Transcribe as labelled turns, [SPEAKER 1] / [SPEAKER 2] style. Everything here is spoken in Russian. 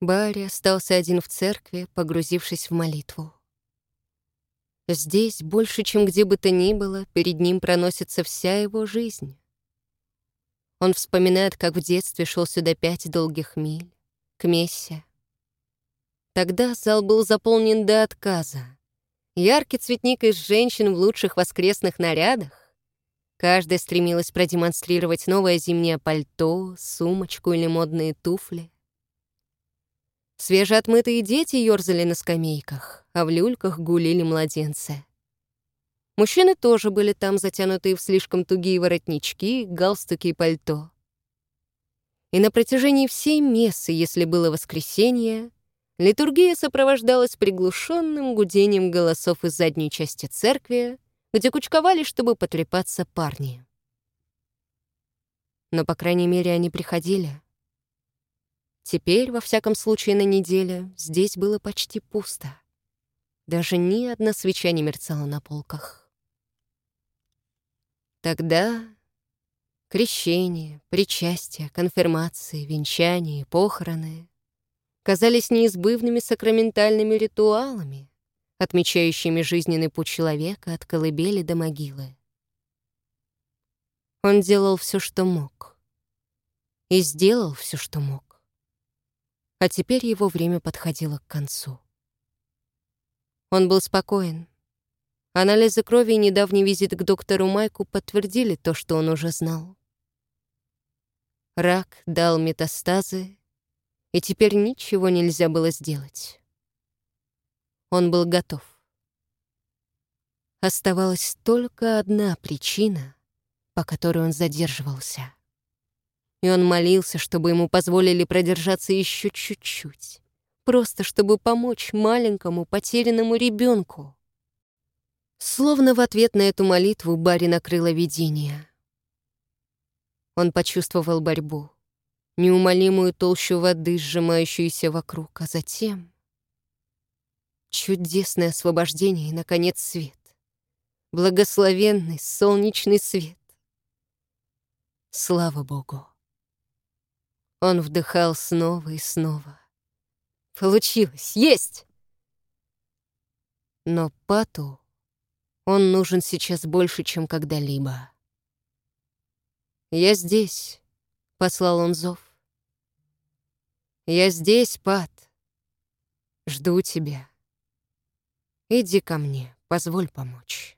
[SPEAKER 1] Барри остался один в церкви, погрузившись в молитву. Здесь, больше, чем где бы то ни было, перед ним проносится вся его жизнь. Он вспоминает, как в детстве шел сюда пять долгих миль, к Мессе. Тогда зал был заполнен до отказа. Яркий цветник из женщин в лучших воскресных нарядах. Каждая стремилась продемонстрировать новое зимнее пальто, сумочку или модные туфли. Свежеотмытые дети ёрзали на скамейках, а в люльках гулили младенцы. Мужчины тоже были там, затянутые в слишком тугие воротнички, галстуки и пальто. И на протяжении всей мессы, если было воскресенье, литургия сопровождалась приглушенным гудением голосов из задней части церкви, где кучковали, чтобы потрепаться парни. Но, по крайней мере, они приходили — Теперь, во всяком случае, на неделе здесь было почти пусто. Даже ни одна свеча не мерцала на полках. Тогда крещение, причастие, конфирмации, венчание, похороны казались неизбывными сакраментальными ритуалами, отмечающими жизненный путь человека от колыбели до могилы. Он делал все, что мог. И сделал все, что мог. А теперь его время подходило к концу. Он был спокоен. Анализы крови и недавний визит к доктору Майку подтвердили то, что он уже знал. Рак дал метастазы, и теперь ничего нельзя было сделать. Он был готов. Оставалась только одна причина, по которой он задерживался и он молился, чтобы ему позволили продержаться еще чуть-чуть. Просто чтобы помочь маленькому потерянному ребенку. Словно в ответ на эту молитву Барри накрыло видение. Он почувствовал борьбу, неумолимую толщу воды, сжимающуюся вокруг, а затем чудесное освобождение и, наконец, свет. Благословенный солнечный свет. Слава Богу! Он вдыхал снова и снова. Получилось! Есть! Но Пату он нужен сейчас больше, чем когда-либо. «Я здесь», — послал он зов. «Я здесь, Пат. Жду тебя. Иди ко мне, позволь помочь».